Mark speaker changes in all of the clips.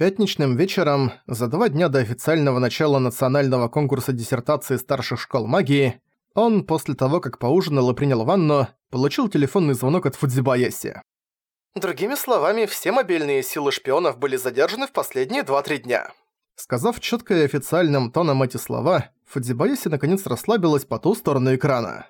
Speaker 1: Пятничным вечером, за два дня до официального начала национального конкурса диссертации старших школ магии, он, после того, как поужинал и принял ванну, получил телефонный звонок от Фудзибаяси.
Speaker 2: Другими словами, все мобильные силы шпионов были задержаны в последние 2-3 дня.
Speaker 1: Сказав четко и официальным тоном эти слова, Фудзибаяси наконец расслабилась по ту сторону экрана.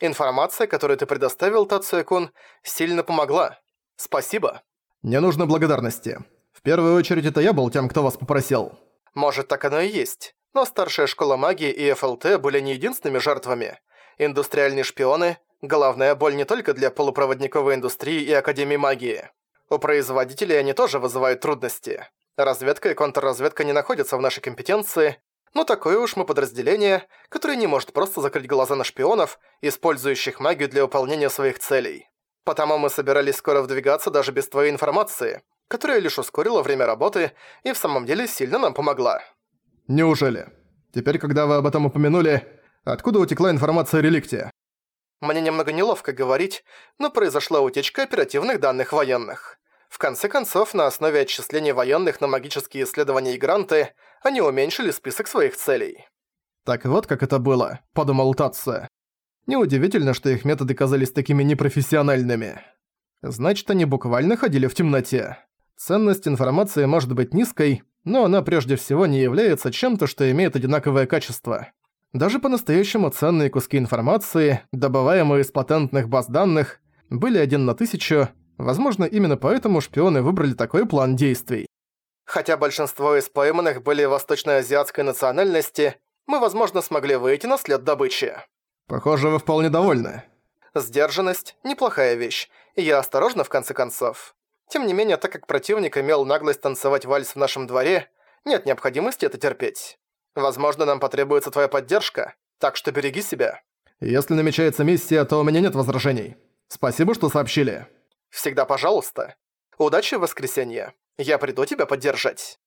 Speaker 2: Информация, которую ты предоставил, Тацуя-кун, сильно помогла. Спасибо.
Speaker 1: Не нужно благодарности первую очередь это я был тем, кто вас попросил».
Speaker 2: «Может, так оно и есть. Но старшая школа магии и ФЛТ были не единственными жертвами. Индустриальные шпионы – головная боль не только для полупроводниковой индустрии и Академии магии. У производителей они тоже вызывают трудности. Разведка и контрразведка не находятся в нашей компетенции, но такое уж мы подразделение, которое не может просто закрыть глаза на шпионов, использующих магию для выполнения своих целей. Потому мы собирались скоро вдвигаться даже без твоей информации, которая лишь ускорила время работы и в самом деле сильно нам помогла.
Speaker 1: Неужели? Теперь, когда вы об этом упомянули, откуда утекла информация о реликте?
Speaker 2: Мне немного неловко говорить, но произошла утечка оперативных данных военных. В конце концов, на основе отчислений военных на магические исследования и гранты, они уменьшили список своих целей.
Speaker 1: «Так вот как это было», — подумал Татсо. Неудивительно, что их методы казались такими непрофессиональными. Значит, они буквально ходили в темноте. Ценность информации может быть низкой, но она прежде всего не является чем-то, что имеет одинаковое качество. Даже по-настоящему ценные куски информации, добываемые из патентных баз данных, были один на тысячу, возможно, именно поэтому шпионы выбрали такой план действий.
Speaker 2: Хотя большинство из пойманных были восточноазиатской национальности, мы, возможно, смогли выйти на след добычи.
Speaker 1: Похоже, вы вполне довольны.
Speaker 2: Сдержанность – неплохая вещь, и я осторожна в конце концов. Тем не менее, так как противник имел наглость танцевать вальс в нашем дворе, нет необходимости это терпеть. Возможно, нам потребуется твоя поддержка, так что береги себя.
Speaker 1: Если намечается миссия, то у меня нет возражений. Спасибо, что сообщили.
Speaker 2: Всегда пожалуйста. Удачи в воскресенье. Я приду тебя поддержать.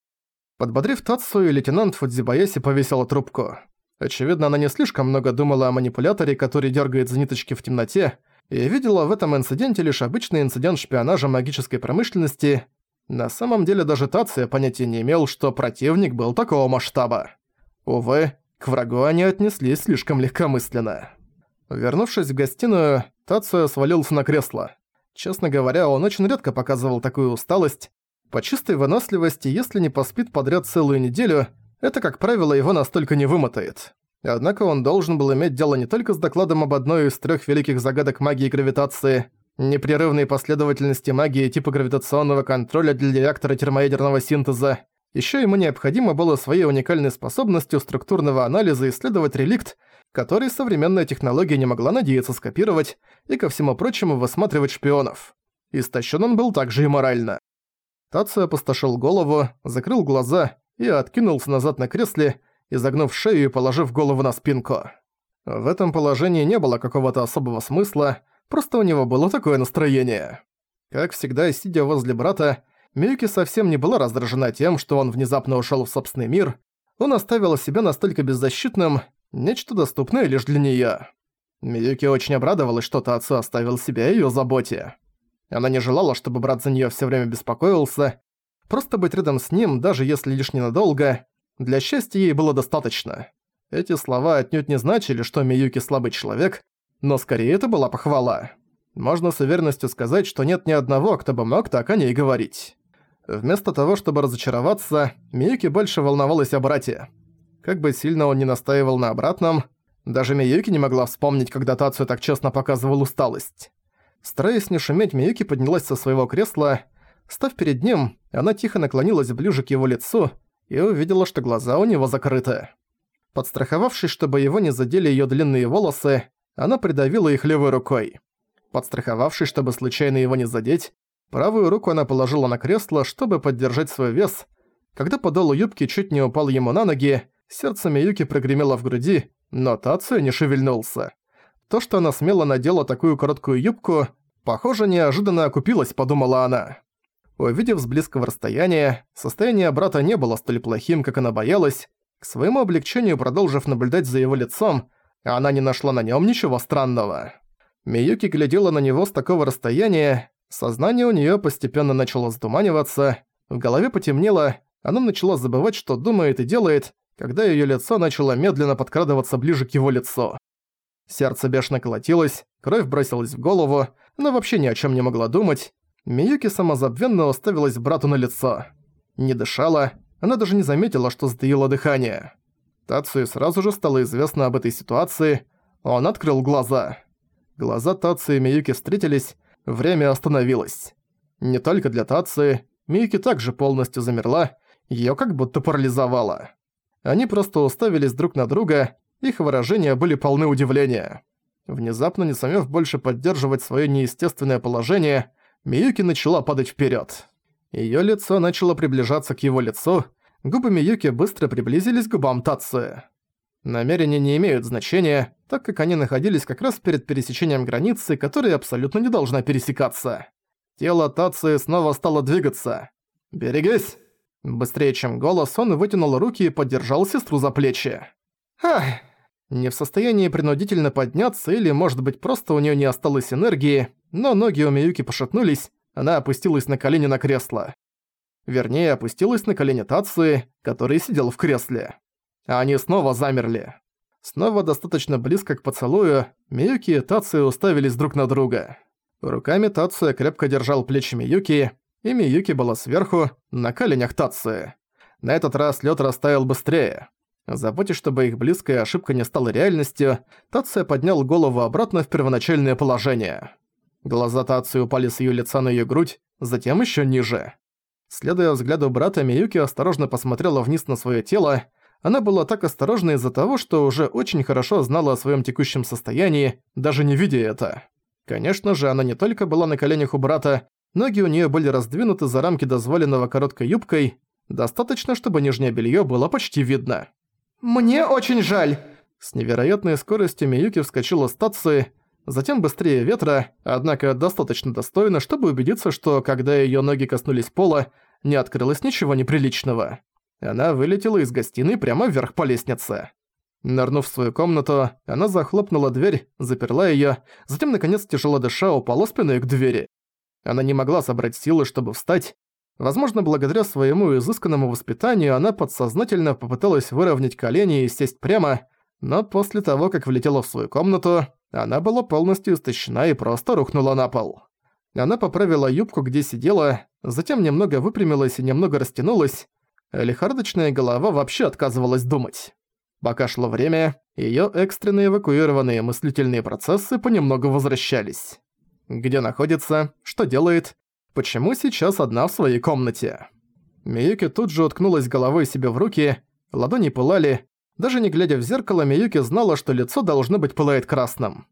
Speaker 1: Подбодрив Тацию, лейтенант Фудзибаяси повесила трубку. Очевидно, она не слишком много думала о манипуляторе, который дергает за ниточки в темноте, и видела в этом инциденте лишь обычный инцидент шпионажа магической промышленности. На самом деле даже Тация понятия не имел, что противник был такого масштаба. Увы, к врагу они отнеслись слишком легкомысленно. Вернувшись в гостиную, Тация свалился на кресло. Честно говоря, он очень редко показывал такую усталость. По чистой выносливости, если не поспит подряд целую неделю, это, как правило, его настолько не вымотает. Однако он должен был иметь дело не только с докладом об одной из трех великих загадок магии гравитации, непрерывной последовательности магии типа гравитационного контроля для реактора термоядерного синтеза, еще ему необходимо было своей уникальной способностью структурного анализа исследовать реликт, который современная технология не могла надеяться скопировать, и ко всему прочему высматривать шпионов. Истощен он был также и морально. Тацию опустошил голову, закрыл глаза и откинулся назад на кресле, изогнув шею и положив голову на спинку. В этом положении не было какого-то особого смысла, просто у него было такое настроение. Как всегда, сидя возле брата, Миюки совсем не была раздражена тем, что он внезапно ушёл в собственный мир, он оставил себя настолько беззащитным, нечто доступное лишь для неё. Миюки очень обрадовалась, что Тацу оставил себя её заботе. Она не желала, чтобы брат за неё всё время беспокоился, просто быть рядом с ним, даже если лишь ненадолго, для счастья ей было достаточно. Эти слова отнюдь не значили, что Миюки слабый человек, но скорее это была похвала. Можно с уверенностью сказать, что нет ни одного, кто бы мог так о ней говорить. Вместо того, чтобы разочароваться, Миюки больше волновалась о брате. Как бы сильно он ни настаивал на обратном, даже Миюки не могла вспомнить, когда Тацию так честно показывал усталость. Стараясь не шуметь, Миюки поднялась со своего кресла. Став перед ним, она тихо наклонилась ближе к его лицу и увидела, что глаза у него закрыты. Подстраховавшись, чтобы его не задели её длинные волосы, она придавила их левой рукой. Подстраховавшись, чтобы случайно его не задеть, правую руку она положила на кресло, чтобы поддержать свой вес. Когда подол юбки чуть не упал ему на ноги, сердце Миюки прогремело в груди, но Тацию не шевельнулся. То, что она смело надела такую короткую юбку, похоже, неожиданно окупилось, подумала она. Увидев с близкого расстояния, состояние брата не было столь плохим, как она боялась. К своему облегчению, продолжив наблюдать за его лицом, она не нашла на нем ничего странного. Миюки глядела на него с такого расстояния, сознание у нее постепенно начало сдуманиваться, В голове потемнело, она начала забывать, что думает и делает, когда её лицо начало медленно подкрадываться ближе к его лицу. Сердце бешено колотилось, кровь бросилась в голову, она вообще ни о чём не могла думать. Миюки самозабвенно уставилась брату на лицо. Не дышала, она даже не заметила, что затаила дыхание. Тацию сразу же стало известно об этой ситуации, он открыл глаза. Глаза Тации и Миюки встретились, время остановилось. Не только для Тации, Миюки также полностью замерла, её как будто парализовало. Они просто уставились друг на друга, их выражения были полны удивления. Внезапно, не сумев больше поддерживать своё неестественное положение, Миюки начала падать вперёд. Её лицо начало приближаться к его лицу, губы Миюки быстро приблизились к губам Тации. Намерения не имеют значения, так как они находились как раз перед пересечением границы, которая абсолютно не должна пересекаться. Тело Тации снова стало двигаться. «Берегись!» Быстрее, чем голос, он вытянул руки и поддержал сестру за плечи. «Ах!» Не в состоянии принудительно подняться или, может быть, просто у неё не осталось энергии, но ноги у Миюки пошатнулись, она опустилась на колени на кресло. Вернее, опустилась на колени Тации, который сидел в кресле. А они снова замерли. Снова достаточно близко к поцелую, Миюки и Тация уставились друг на друга. Руками Тация крепко держал плечи Миюки, и Миюки была сверху, на коленях Тации. На этот раз лед растаял быстрее. Заботясь, чтобы их близкая ошибка не стала реальностью, Тация поднял голову обратно в первоначальное положение. Глаза Тации упали с ее лица на ее грудь, затем еще ниже. Следуя взгляду брата, Миюки осторожно посмотрела вниз на свое тело. Она была так осторожна из-за того, что уже очень хорошо знала о своем текущем состоянии, даже не видя это. Конечно же, она не только была на коленях у брата, ноги у нее были раздвинуты за рамки дозволенного короткой юбкой, достаточно, чтобы нижнее белье было почти видно.
Speaker 2: «Мне очень жаль!»
Speaker 1: С невероятной скоростью Миюки вскочила с Тации, затем быстрее ветра, однако достаточно достойно, чтобы убедиться, что когда её ноги коснулись пола, не открылось ничего неприличного. Она вылетела из гостиной прямо вверх по лестнице. Нырнув в свою комнату, она захлопнула дверь, заперла её, затем, наконец, тяжело дыша, упала спиной к двери. Она не могла собрать силы, чтобы встать. Возможно, благодаря своему изысканному воспитанию она подсознательно попыталась выровнять колени и сесть прямо, но после того, как влетела в свою комнату, она была полностью истощена и просто рухнула на пол. Она поправила юбку, где сидела, затем немного выпрямилась и немного растянулась. Лихорадочная голова вообще отказывалась думать. Пока шло время, её экстренно эвакуированные мыслительные процессы понемногу возвращались. Где находится, что делает, почему сейчас одна в своей комнате. Миюки тут же уткнулась головой себе в руки, ладони пылали, даже не глядя в зеркало, Миюки знала, что лицо должно быть пылает красным.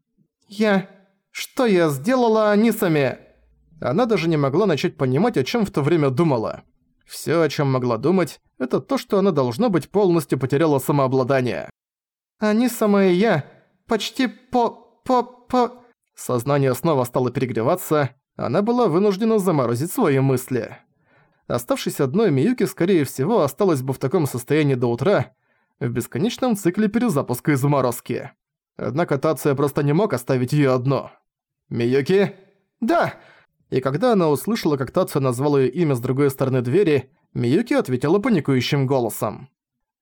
Speaker 1: «Я... Что я сделала, Анисами?» Она даже не могла начать понимать, о чем в то время думала. Все, о чем могла думать, это то, что она, должно быть, полностью потеряла самообладание. «Анисама и я... Почти по... по... по...» Сознание снова стало перегреваться, она была вынуждена заморозить свои мысли. Оставшись одной, Миюки, скорее всего, осталась бы в таком состоянии до утра, в бесконечном цикле перезапуска и заморозки. Однако Тация просто не мог оставить её одну. «Миюки?» «Да!» И когда она услышала, как Тация назвал её имя с другой стороны двери, Миюки ответила паникующим голосом.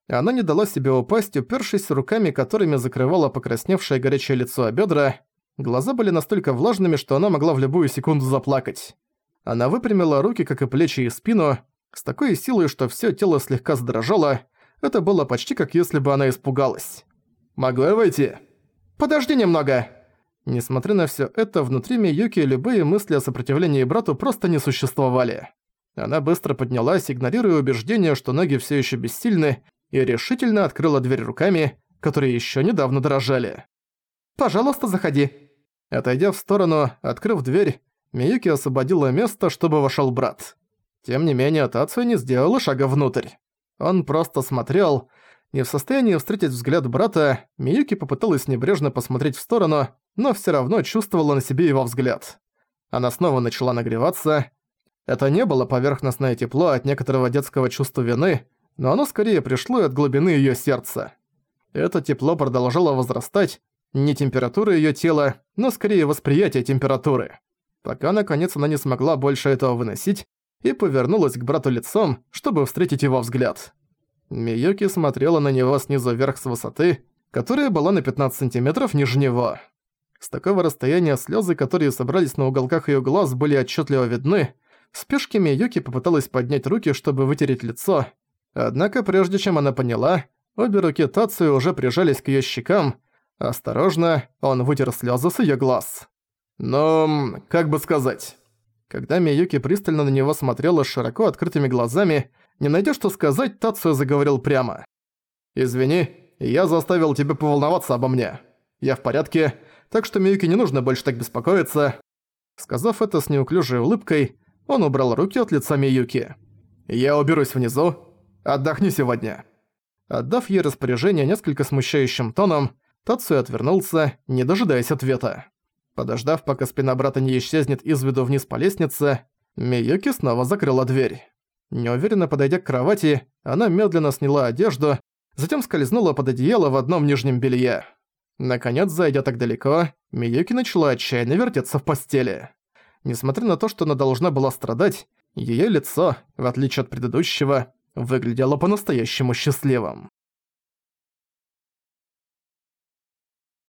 Speaker 1: Она не дала себе упасть, упершись руками, которыми закрывала покрасневшее горячее лицо о бедра. Глаза были настолько влажными, что она могла в любую секунду заплакать. Она выпрямила руки, как и плечи и спину, с такой силой, что всё тело слегка задрожало, это было почти как если бы она испугалась. «Могу я войти?» «Подожди немного!» Несмотря на всё это, внутри Миюки любые мысли о сопротивлении брату просто не существовали. Она быстро поднялась, игнорируя убеждение, что ноги всё ещё бессильны, и решительно открыла дверь руками, которые ещё недавно дрожали. «Пожалуйста, заходи». Отойдя в сторону, открыв дверь, Миюки освободила место, чтобы вошёл брат. Тем не менее, Тацу не сделала шага внутрь. Он просто смотрел. Не в состоянии встретить взгляд брата, Миюки попыталась небрежно посмотреть в сторону, но всё равно чувствовала на себе его взгляд. Она снова начала нагреваться. Это не было поверхностное тепло от некоторого детского чувства вины, но оно скорее пришло от глубины её сердца. Это тепло продолжало возрастать, не температура её тела, но скорее восприятие температуры. Пока наконец она не смогла больше этого выносить, и повернулась к брату лицом, чтобы встретить его взгляд. Миюки смотрела на него снизу вверх с высоты, которая была на 15 сантиметров ниже него. С такого расстояния слезы, которые собрались на уголках ее глаз, были отчетливо видны. В спешке Миюки попыталась поднять руки, чтобы вытереть лицо. Однако прежде чем она поняла, обе руки Тацию уже прижались к ее щекам. Осторожно, он вытер слезы с ее глаз. Но, как бы сказать... Когда Миюки пристально на него смотрела широко открытыми глазами, не найдя что сказать, Тацию заговорил прямо. «Извини, я заставил тебя поволноваться обо мне. Я в порядке, так что Миюки не нужно больше так беспокоиться». Сказав это с неуклюжей улыбкой, он убрал руки от лица Миюки. «Я уберусь внизу. Отдохни сегодня». Отдав ей распоряжение несколько смущающим тоном, Тацию отвернулся, не дожидаясь ответа. Подождав, пока спина брата не исчезнет из виду вниз по лестнице, Миюки снова закрыла дверь. Неуверенно подойдя к кровати, она медленно сняла одежду, затем скользнула под одеяло в одном нижнем белье. Наконец, зайдя так далеко, Миюки начала отчаянно вертеться в постели. Несмотря на то, что она должна была страдать, её лицо, в отличие от предыдущего, выглядело по-настоящему счастливым.